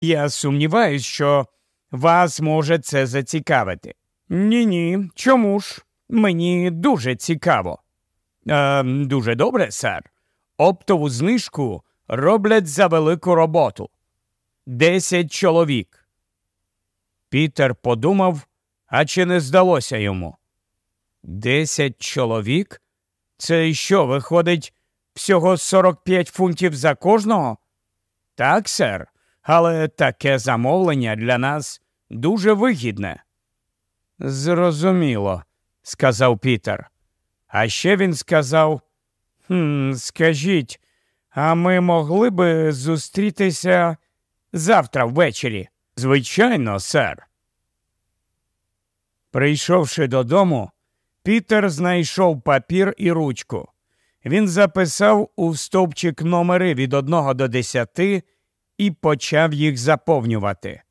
Я сумніваюсь, що вас може це зацікавити. Ні, ні. Чому ж? Мені дуже цікаво. Е, Дуже добре, сер. Оптову знижку роблять за велику роботу. Десять чоловік. Пітер подумав, а чи не здалося йому? Десять чоловік? Це що, виходить, всього 45 фунтів за кожного? Так, сер, але таке замовлення для нас дуже вигідне. Зрозуміло, сказав Пітер. А ще він сказав: «Хм, Скажіть, а ми могли би зустрітися завтра ввечері? Звичайно, сер. Прийшовши додому, Пітер знайшов папір і ручку. Він записав у стовпчик номери від 1 до 10 і почав їх заповнювати.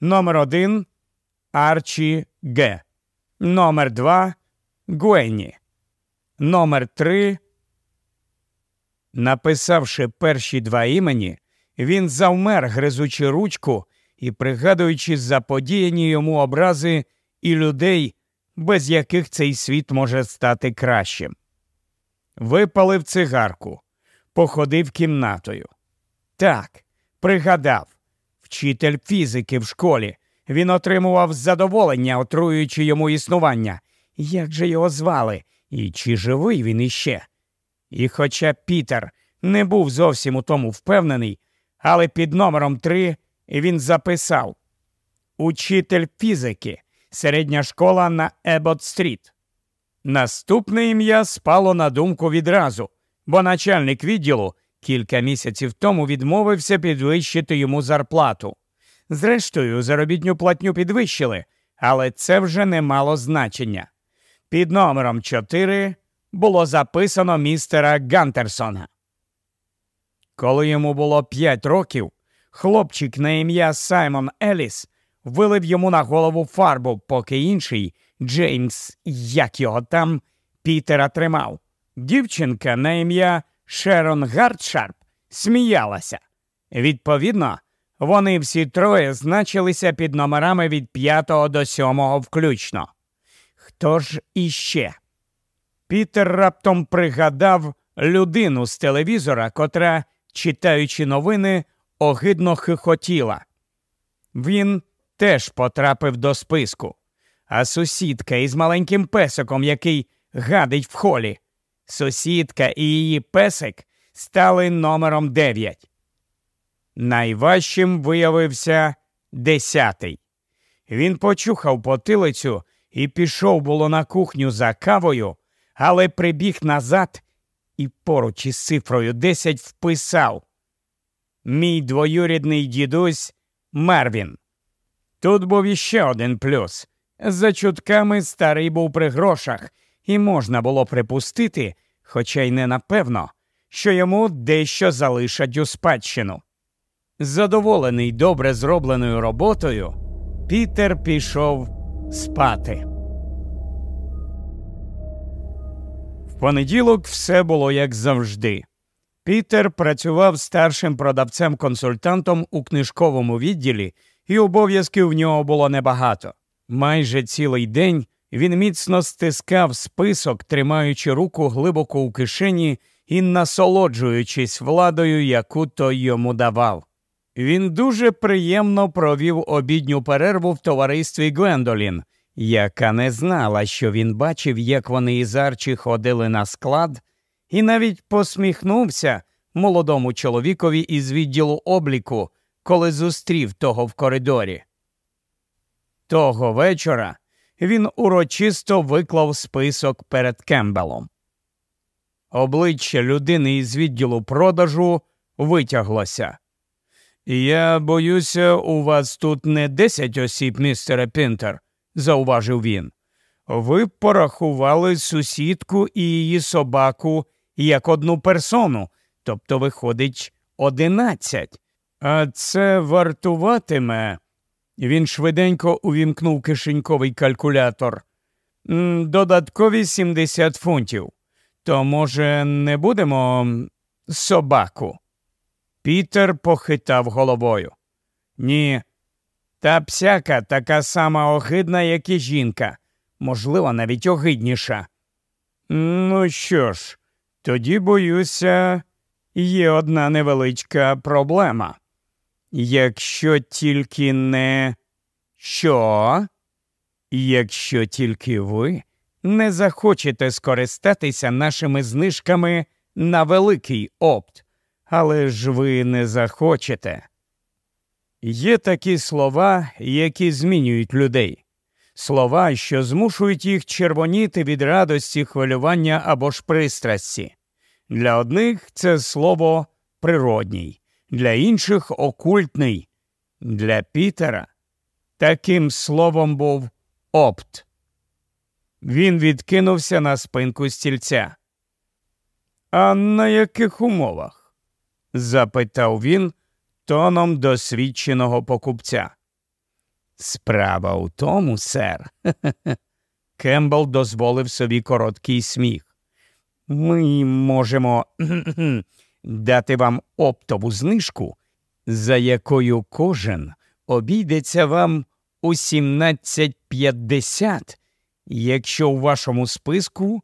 Номер 1 Арчі Г. Номер 2 Гуенні. Номер 3 Написавши перші два імені, він завмер, гризучи ручку і пригадуючи заподіяні йому образи і людей, без яких цей світ може стати кращим. Випалив цигарку, походив кімнатою. Так, пригадав, вчитель фізики в школі. Він отримував задоволення, отруюючи йому існування. Як же його звали? І чи живий він іще? І хоча Пітер не був зовсім у тому впевнений, але під номером три він записав Учитель фізики, середня школа на Ебот Стріт. Наступне ім'я спало на думку відразу, бо начальник відділу кілька місяців тому відмовився підвищити йому зарплату. Зрештою, заробітню платню підвищили, але це вже не мало значення. Під номером 4 було записано містера Гантерсона. Коли йому було п'ять років, хлопчик на ім'я Саймон Еліс вилив йому на голову фарбу, поки інший Джеймс, як його там, Пітера тримав. Дівчинка на ім'я Шерон Гардшарп сміялася. Відповідно, вони всі троє значилися під номерами від п'ятого до сьомого включно. Хто ж іще? Пітер раптом пригадав людину з телевізора, котра, читаючи новини, огидно хихотіла. Він теж потрапив до списку, а сусідка із маленьким песиком, який гадить в холі. Сусідка і її песик стали номером дев'ять. Найважчим виявився десятий. Він почухав потилицю і пішов було на кухню за кавою, але прибіг назад і поруч із цифрою 10 вписав Мій двоюрідний дідусь Мервін. Тут був іще один плюс. За чутками старий був при грошах, і можна було припустити, хоча й не напевно, що йому дещо залишать у спадщину. Задоволений добре зробленою роботою, Пітер пішов спати. В понеділок все було як завжди. Пітер працював старшим продавцем-консультантом у книжковому відділі, і обов'язків в нього було небагато. Майже цілий день він міцно стискав список, тримаючи руку глибоко у кишені і насолоджуючись владою, яку той йому давав. Він дуже приємно провів обідню перерву в товаристві Гвендолін, яка не знала, що він бачив, як вони із Арчі ходили на склад, і навіть посміхнувся молодому чоловікові із відділу обліку, коли зустрів того в коридорі. Того вечора він урочисто виклав список перед Кембелом. Обличчя людини із відділу продажу витяглося. Я боюся, у вас тут не десять осіб, містере Пінтер, зауважив він. Ви порахували сусідку і її собаку як одну персону, тобто виходить одинадцять. А це вартуватиме. Він швиденько увімкнув кишеньковий калькулятор. Додаткові 70 фунтів. То, може, не будемо собаку? Пітер похитав головою. Ні. Та псяка така сама огидна, як і жінка, можливо, навіть огидніша. Ну що ж, тоді, боюся, є одна невеличка проблема. Якщо тільки не що? Якщо тільки ви не захочете скористатися нашими знижками на великий опт, але ж ви не захочете. Є такі слова, які змінюють людей, слова, що змушують їх червоніти від радості, хвилювання або ж пристрасті. Для одних це слово природній, для інших окультний, для Пітера таким словом був опт. Він відкинувся на спинку стільця. А на яких умовах? запитав він тоном досвідченого покупця. Справа у тому, сер. Кембл дозволив собі короткий сміх. Ми можемо дати вам оптову знижку, за якою кожен обійдеться вам у 1750, якщо у вашому списку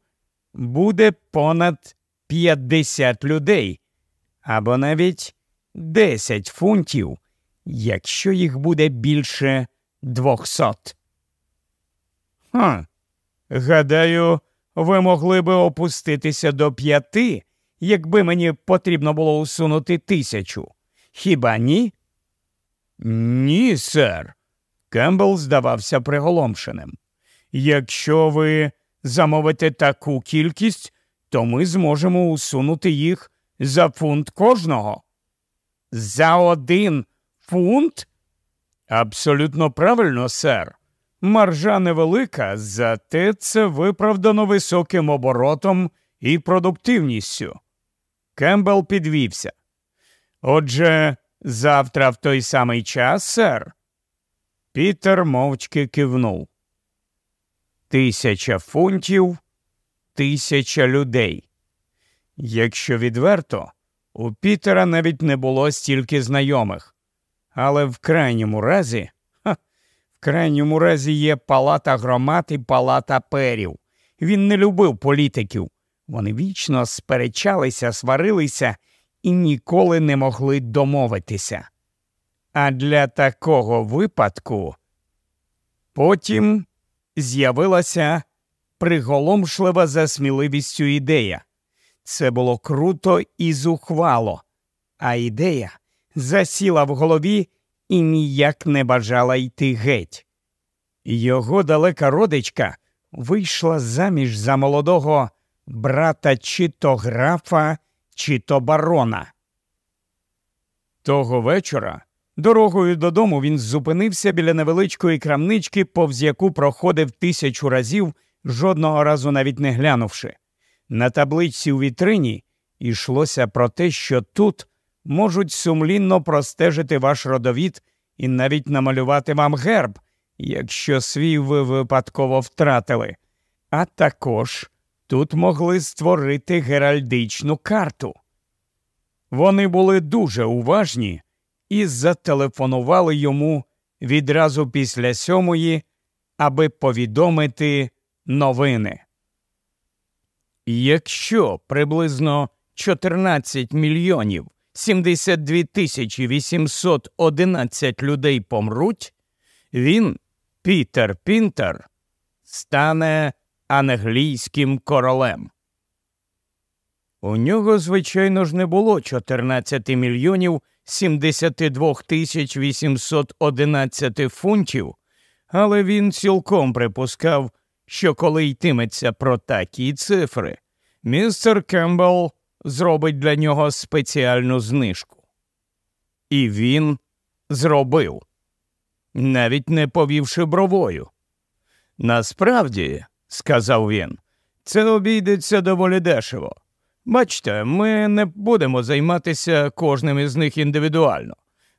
буде понад 50 людей, або навіть 10 фунтів, якщо їх буде більше 200. Ха, гадаю, ви могли би опуститися до п'яти, якби мені потрібно було усунути тисячу. Хіба ні? Ні, сер. Кембл здавався приголомшеним. Якщо ви замовите таку кількість, то ми зможемо усунути їх за фунт кожного. За один фунт? Абсолютно правильно, сер. Маржа невелика, зате це виправдано високим оборотом і продуктивністю. Кембл підвівся. Отже, завтра в той самий час, сер. Пітер мовчки кивнув. Тисяча фунтів, тисяча людей. Якщо відверто, у Пітера навіть не було стільки знайомих. Але в крайньому разі, ха, в крайньому разі є палата громад і палата перів. Він не любив політиків. Вони вічно сперечалися, сварилися і ніколи не могли домовитися. А для такого випадку потім з'явилася приголомшлива за сміливістю ідея. Це було круто і зухвало, а ідея засіла в голові і ніяк не бажала йти геть. Його далека родичка вийшла заміж за молодого брата чи то графа, чи то барона. Того вечора дорогою додому він зупинився біля невеличкої крамнички, повз яку проходив тисячу разів, жодного разу навіть не глянувши. На табличці у вітрині йшлося про те, що тут можуть сумлінно простежити ваш родовід і навіть намалювати вам герб, якщо свій ви випадково втратили. А також тут могли створити геральдичну карту. Вони були дуже уважні і зателефонували йому відразу після сьомої, аби повідомити новини. Якщо приблизно 14 мільйонів 72 тисячі 811 людей помруть, він, Пітер Пінтер, стане англійським королем. У нього, звичайно ж, не було 14 мільйонів 72 тисяч 811 фунтів, але він цілком припускав, що коли йтиметься про такі цифри, містер Кембл зробить для нього спеціальну знижку. І він зробив, навіть не повівши бровою. Насправді, сказав він, це обійдеться доволі дешево. Бачте, ми не будемо займатися кожним із них індивідуально.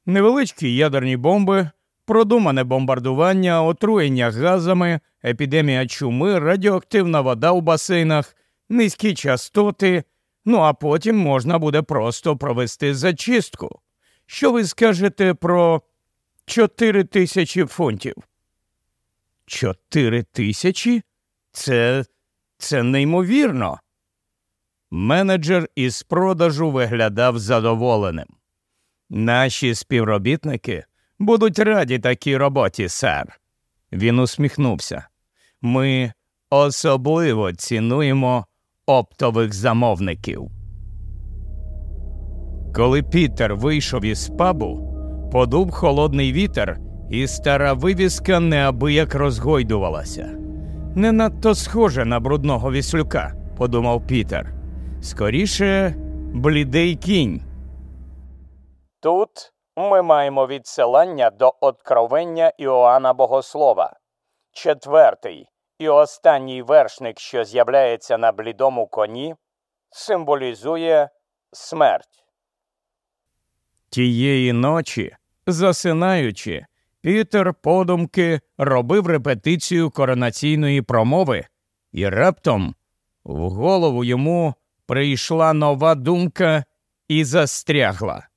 Невеличкі ядерні бомби, продумане бомбардування, отруєння газами, епідемія чуми, радіоактивна вода у басейнах, низькі частоти, ну а потім можна буде просто провести зачистку. Що ви скажете про чотири тисячі фунтів. Чотири тисячі? Це це неймовірно. Менеджер із продажу виглядав задоволеним. Наші співробітники будуть раді такій роботі, сер. Він усміхнувся. Ми особливо цінуємо оптових замовників. Коли Пітер вийшов із пабу, подув холодний вітер, і стара вивіска неабияк розгойдувалася. Не надто схоже на брудного віслюка, подумав Пітер. Скоріше, блідий кінь. Тут ми маємо відсилання до откровення Іоанна Богослова. Четвертий і останній вершник, що з'являється на блідому коні, символізує смерть. Тієї ночі, засинаючи, Пітер подумки робив репетицію коронаційної промови, і раптом в голову йому прийшла нова думка і застрягла,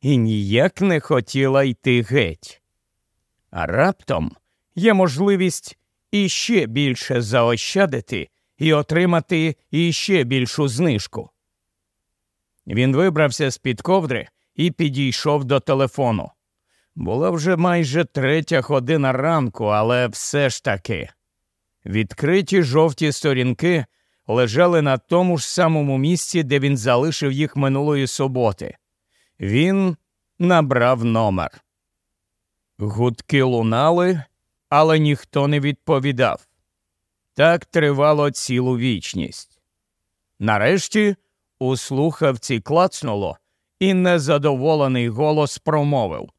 і ніяк не хотіла йти геть. А раптом є можливість іще більше заощадити і отримати іще більшу знижку. Він вибрався з під ковдри і підійшов до телефону. Була вже майже третя година ранку, але все ж таки. Відкриті жовті сторінки лежали на тому ж самому місці, де він залишив їх минулої суботи. Він набрав номер. Гудки лунали, але ніхто не відповідав. Так тривало цілу вічність. Нарешті у слухавці клацнуло, і незадоволений голос промовив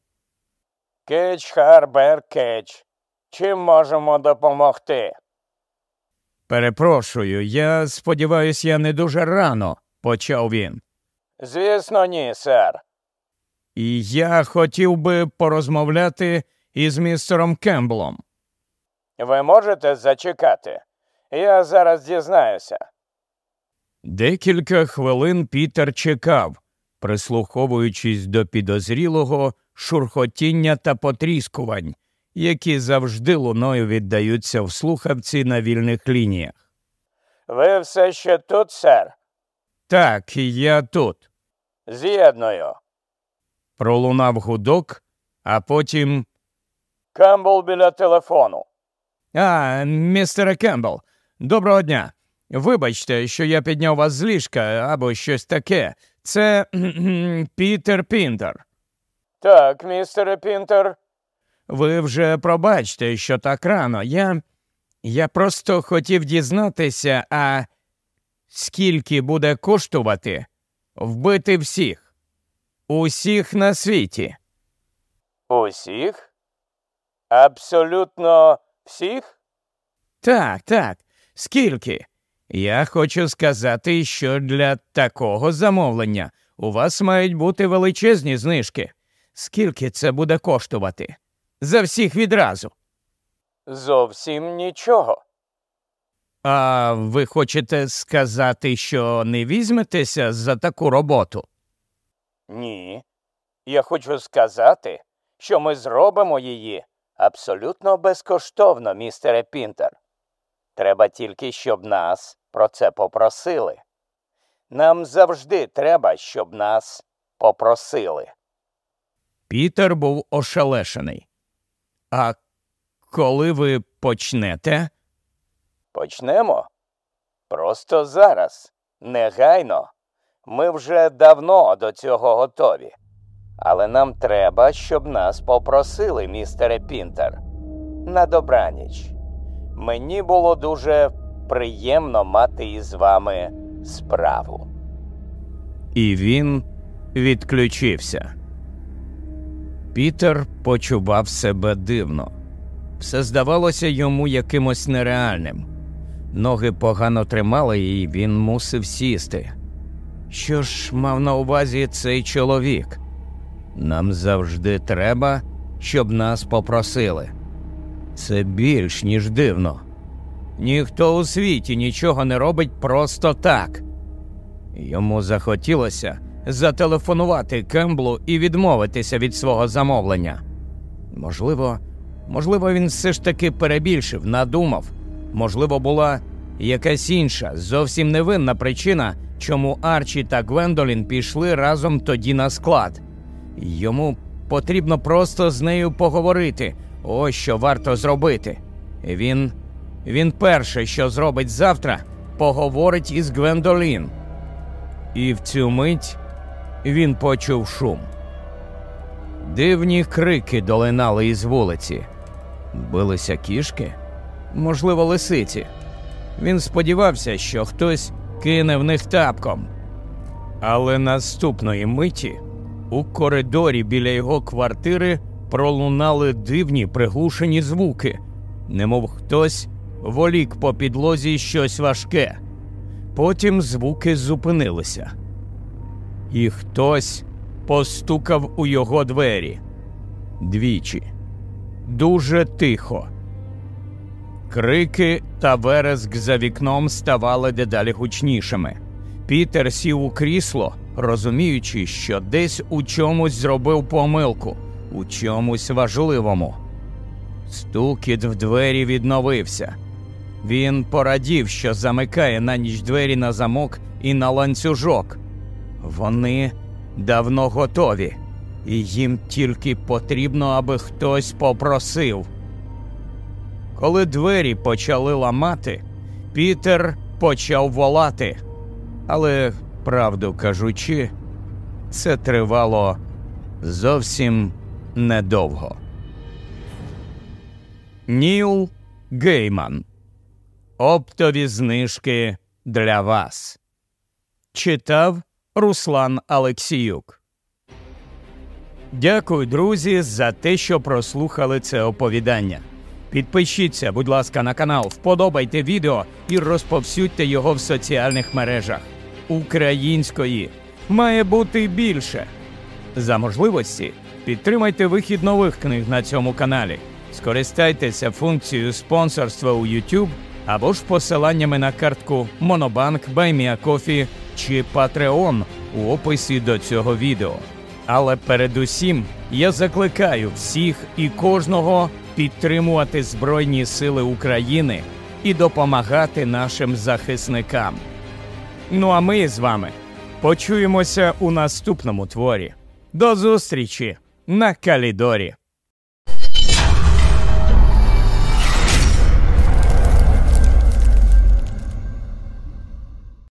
Кетч Харбер Кетч. Чим можемо допомогти? Перепрошую, я сподіваюся, я не дуже рано, почав він. Звісно, ні, сер. І я хотів би порозмовляти із містером Кемблом. Ви можете зачекати? Я зараз дізнаюся. Декілька хвилин Пітер чекав, прислуховуючись до підозрілого шурхотіння та потріскувань, які завжди луною віддаються в слухавці на вільних лініях. Ви все ще тут, сер? Так, я тут. З'єдную. Пролунав гудок, а потім. Кембл біля телефону. А, містере Кембл, доброго дня. Вибачте, що я підняв вас з ліжка або щось таке. Це Пітер Пінтер. Так, містере Пінтер. Ви вже пробачте, що так рано. Я Я просто хотів дізнатися, а скільки буде коштувати вбити всіх, усіх на світі. Усіх? Абсолютно всіх? Так, так. Скільки? Я хочу сказати, що для такого замовлення у вас мають бути величезні знижки. Скільки це буде коштувати? За всіх відразу. Зовсім нічого. А ви хочете сказати, що не візьметеся за таку роботу? Ні. Я хочу сказати, що ми зробимо її абсолютно безкоштовно, містере Пінтер. Треба тільки, щоб нас про це попросили. Нам завжди треба, щоб нас попросили. Пітер був ошелешений. А коли ви почнете? Почнемо? Просто зараз, негайно. Ми вже давно до цього готові. Але нам треба, щоб нас попросили, містере Пінтер. На добраніч. Мені було дуже приємно мати із вами справу. І він відключився. Пітер почував себе дивно. Все здавалося йому якимось нереальним. Ноги погано тримали, і він мусив сісти. Що ж мав на увазі цей чоловік? Нам завжди треба, щоб нас попросили. Це більш ніж дивно. Ніхто у світі нічого не робить просто так. Йому захотілося зателефонувати Кемблу і відмовитися від свого замовлення. Можливо, можливо, він все ж таки перебільшив, надумав. Можливо, була якась інша, зовсім невинна причина, чому Арчі та Гвендолін пішли разом тоді на склад. Йому потрібно просто з нею поговорити. Ось що варто зробити. Він. Він перше, що зробить завтра, поговорить із Гвендолін. І в цю мить він почув шум. Дивні крики долинали із вулиці. Билися кішки, можливо, лисиці. Він сподівався, що хтось кине в них тапком. Але наступної миті у коридорі біля його квартири пролунали дивні приглушені звуки, немов хтось волік по підлозі щось важке. Потім звуки зупинилися, і хтось постукав у його двері двічі, дуже тихо. Крики та вереск за вікном ставали дедалі гучнішими. Пітер сів у крісло, розуміючи, що десь у чомусь зробив помилку, у чомусь важливому. Стукіт в двері відновився. Він порадів, що замикає на ніч двері на замок і на ланцюжок. Вони давно готові, і їм тільки потрібно, аби хтось попросив. Коли двері почали ламати, Пітер почав волати. Але, правду кажучи, це тривало зовсім недовго. Ніл Гейман. Оптові знижки для вас. Читав Руслан Алексіюк. Дякую, друзі, за те, що прослухали це оповідання. Підпишіться, будь ласка, на канал, вподобайте відео і розповсюдьте його в соціальних мережах. Української має бути більше. За можливості підтримайте вихід нових книг на цьому каналі. Скористайтеся функцією спонсорства у YouTube або ж посиланнями на картку Monobank, BuyMeACoffee чи Patreon у описі до цього відео. Але передусім я закликаю всіх і кожного підтримувати Збройні Сили України і допомагати нашим захисникам. Ну а ми з вами почуємося у наступному творі. До зустрічі на Калідорі!